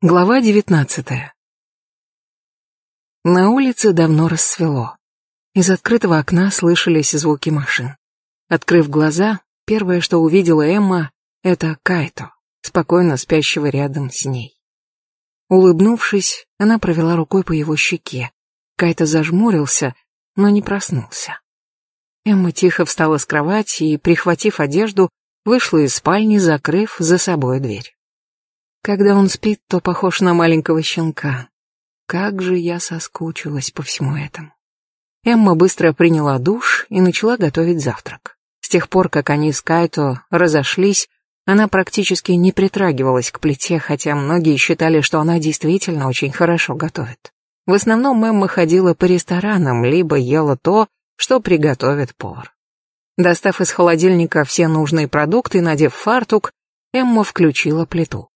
Глава девятнадцатая. На улице давно рассвело. Из открытого окна слышались звуки машин. Открыв глаза, первое, что увидела Эмма, это Кайто, спокойно спящего рядом с ней. Улыбнувшись, она провела рукой по его щеке. Кайто зажмурился, но не проснулся. Эмма тихо встала с кровати и, прихватив одежду, вышла из спальни, закрыв за собой дверь. Когда он спит, то похож на маленького щенка. Как же я соскучилась по всему этому. Эмма быстро приняла душ и начала готовить завтрак. С тех пор, как они с Кайто разошлись, она практически не притрагивалась к плите, хотя многие считали, что она действительно очень хорошо готовит. В основном Эмма ходила по ресторанам, либо ела то, что приготовит повар. Достав из холодильника все нужные продукты надев фартук, Эмма включила плиту.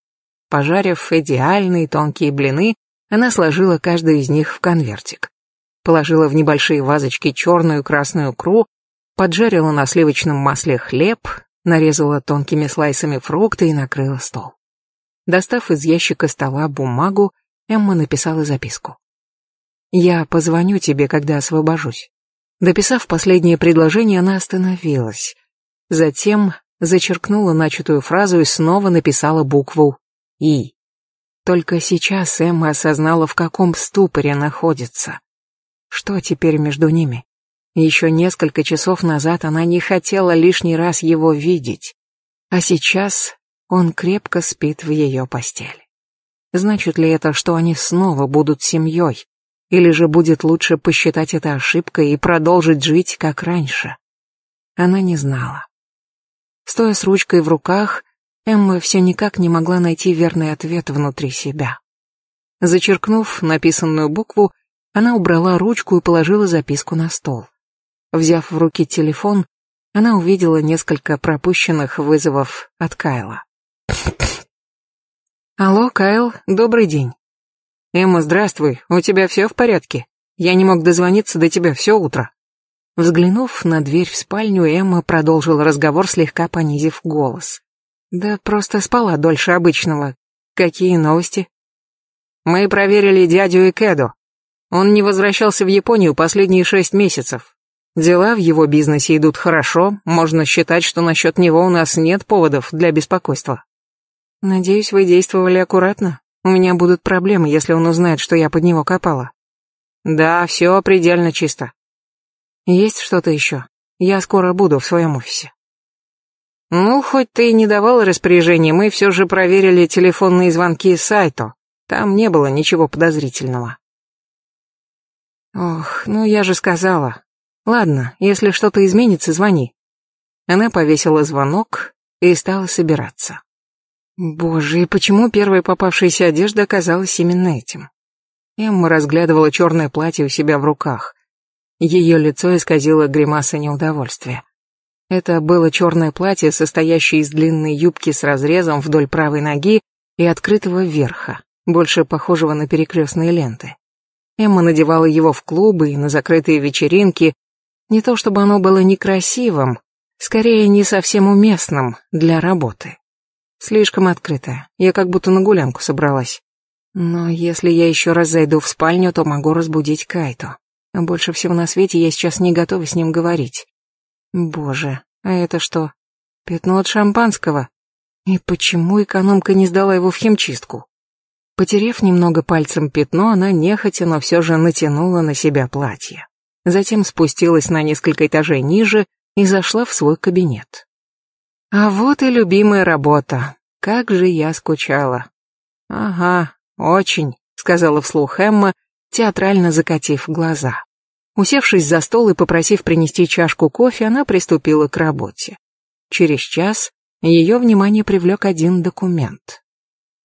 Пожарив идеальные тонкие блины, она сложила каждый из них в конвертик. Положила в небольшие вазочки черную красную икру, поджарила на сливочном масле хлеб, нарезала тонкими слайсами фрукты и накрыла стол. Достав из ящика стола бумагу, Эмма написала записку. «Я позвоню тебе, когда освобожусь». Дописав последнее предложение, она остановилась. Затем зачеркнула начатую фразу и снова написала букву и. Только сейчас Эмма осознала, в каком ступоре находится. Что теперь между ними? Еще несколько часов назад она не хотела лишний раз его видеть, а сейчас он крепко спит в ее постели. Значит ли это, что они снова будут семьей? Или же будет лучше посчитать это ошибкой и продолжить жить, как раньше? Она не знала. Стоя с ручкой в руках, Эмма все никак не могла найти верный ответ внутри себя. Зачеркнув написанную букву, она убрала ручку и положила записку на стол. Взяв в руки телефон, она увидела несколько пропущенных вызовов от Кайла. «Алло, Кайл, добрый день». «Эмма, здравствуй, у тебя все в порядке? Я не мог дозвониться до тебя все утро». Взглянув на дверь в спальню, Эмма продолжила разговор, слегка понизив голос. Да просто спала дольше обычного. Какие новости? Мы проверили дядю и Кэду. Он не возвращался в Японию последние шесть месяцев. Дела в его бизнесе идут хорошо, можно считать, что насчет него у нас нет поводов для беспокойства. Надеюсь, вы действовали аккуратно. У меня будут проблемы, если он узнает, что я под него копала. Да, все предельно чисто. Есть что-то еще? Я скоро буду в своем офисе. Ну, хоть ты и не давал распоряжения, мы все же проверили телефонные звонки Сайто. Там не было ничего подозрительного. Ох, ну я же сказала. Ладно, если что-то изменится, звони. Она повесила звонок и стала собираться. Боже, и почему первая попавшаяся одежда оказалась именно этим? Эмма разглядывала черное платье у себя в руках. Ее лицо исказило гримаса неудовольствия. Это было черное платье, состоящее из длинной юбки с разрезом вдоль правой ноги и открытого верха, больше похожего на перекрестные ленты. Эмма надевала его в клубы и на закрытые вечеринки. Не то чтобы оно было некрасивым, скорее не совсем уместным для работы. Слишком открытое, я как будто на гулянку собралась. Но если я еще раз зайду в спальню, то могу разбудить Кайто. А больше всего на свете я сейчас не готова с ним говорить. Боже, а это что? Пятно от шампанского? И почему экономка не сдала его в химчистку? Потерев немного пальцем пятно, она нехотя, но все же натянула на себя платье. Затем спустилась на несколько этажей ниже и зашла в свой кабинет. А вот и любимая работа. Как же я скучала. Ага, очень, сказала вслух Эмма, театрально закатив глаза. Усевшись за стол и попросив принести чашку кофе, она приступила к работе. Через час ее внимание привлек один документ.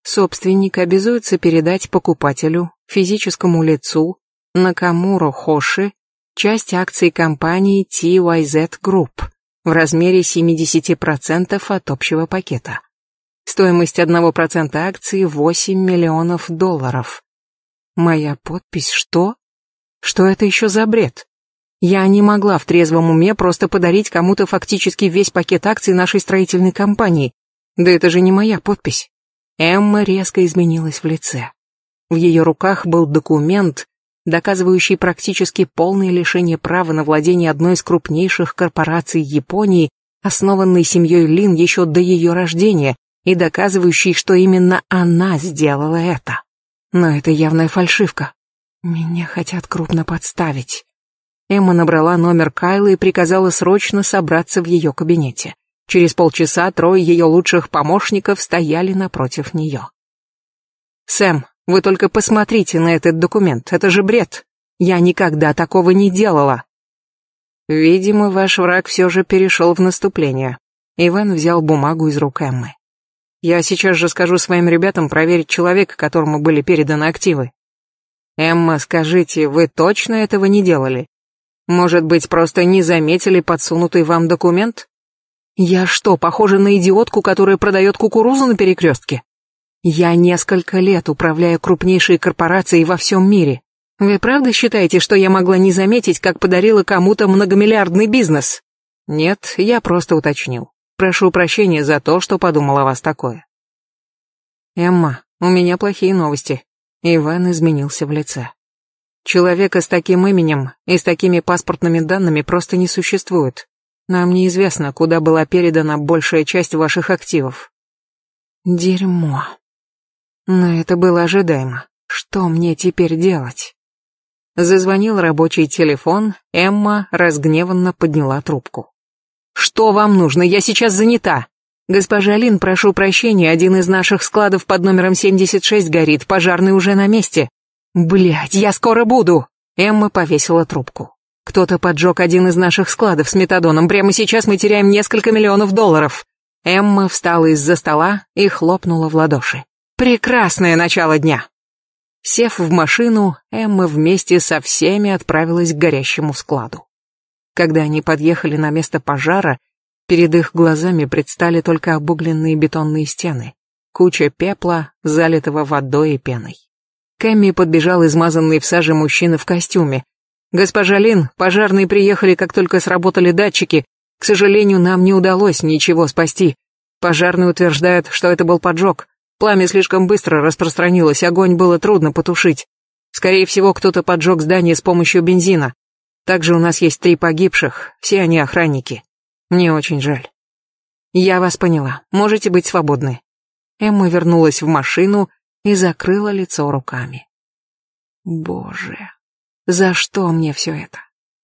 Собственник обязуется передать покупателю, физическому лицу, Накамуру Хоши, часть акций компании TYZ Group в размере 70% от общего пакета. Стоимость 1% акции 8 миллионов долларов. Моя подпись что? Что это еще за бред? Я не могла в трезвом уме просто подарить кому-то фактически весь пакет акций нашей строительной компании. Да это же не моя подпись. Эмма резко изменилась в лице. В ее руках был документ, доказывающий практически полное лишение права на владение одной из крупнейших корпораций Японии, основанной семьей Лин еще до ее рождения, и доказывающий, что именно она сделала это. Но это явная фальшивка. Меня хотят крупно подставить. Эмма набрала номер Кайлы и приказала срочно собраться в ее кабинете. Через полчаса трое ее лучших помощников стояли напротив нее. «Сэм, вы только посмотрите на этот документ, это же бред. Я никогда такого не делала». Видимо, ваш враг все же перешел в наступление. Иван взял бумагу из рук Эммы. Я сейчас же скажу своим ребятам проверить человека, которому были переданы активы. Эмма, скажите, вы точно этого не делали? Может быть, просто не заметили подсунутый вам документ? Я что, похожа на идиотку, которая продает кукурузу на перекрестке? Я несколько лет управляю крупнейшей корпорацией во всем мире. Вы правда считаете, что я могла не заметить, как подарила кому-то многомиллиардный бизнес? Нет, я просто уточнил. Прошу прощения за то, что подумала о вас такое. Эмма, у меня плохие новости. Иван изменился в лице. Человека с таким именем и с такими паспортными данными просто не существует. Нам неизвестно, куда была передана большая часть ваших активов. Дерьмо. Но это было ожидаемо. Что мне теперь делать? Зазвонил рабочий телефон, Эмма разгневанно подняла трубку. «Что вам нужно? Я сейчас занята!» «Госпожа Лин, прошу прощения, один из наших складов под номером 76 горит, пожарный уже на месте». «Блядь, я скоро буду!» Эмма повесила трубку. Кто-то поджег один из наших складов с метадоном. Прямо сейчас мы теряем несколько миллионов долларов. Эмма встала из-за стола и хлопнула в ладоши. Прекрасное начало дня. Сев в машину, Эмма вместе со всеми отправилась к горящему складу. Когда они подъехали на место пожара, перед их глазами предстали только обугленные бетонные стены, куча пепла, залитого водой и пеной. Кэмми подбежал измазанный в саже мужчина в костюме, «Госпожа Лин, пожарные приехали, как только сработали датчики. К сожалению, нам не удалось ничего спасти. Пожарные утверждают, что это был поджог. Пламя слишком быстро распространилось, огонь было трудно потушить. Скорее всего, кто-то поджег здание с помощью бензина. Также у нас есть три погибших, все они охранники. Мне очень жаль. Я вас поняла, можете быть свободны. Эмма вернулась в машину и закрыла лицо руками. Боже. За что мне все это?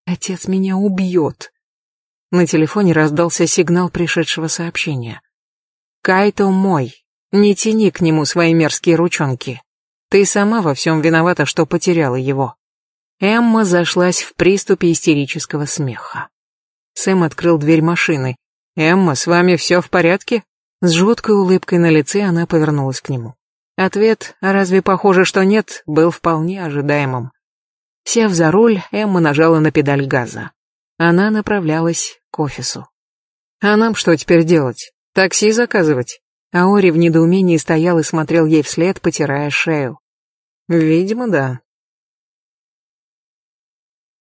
Отец меня убьет. На телефоне раздался сигнал пришедшего сообщения. Кайто мой. Не тяни к нему свои мерзкие ручонки. Ты сама во всем виновата, что потеряла его. Эмма зашлась в приступе истерического смеха. Сэм открыл дверь машины. «Эмма, с вами все в порядке?» С жуткой улыбкой на лице она повернулась к нему. Ответ, а разве похоже, что нет, был вполне ожидаемым. Сев за руль, Эмма нажала на педаль газа. Она направлялась к офису. А нам что теперь делать? Такси заказывать? Аори в недоумении стоял и смотрел ей вслед, потирая шею. Видимо, да.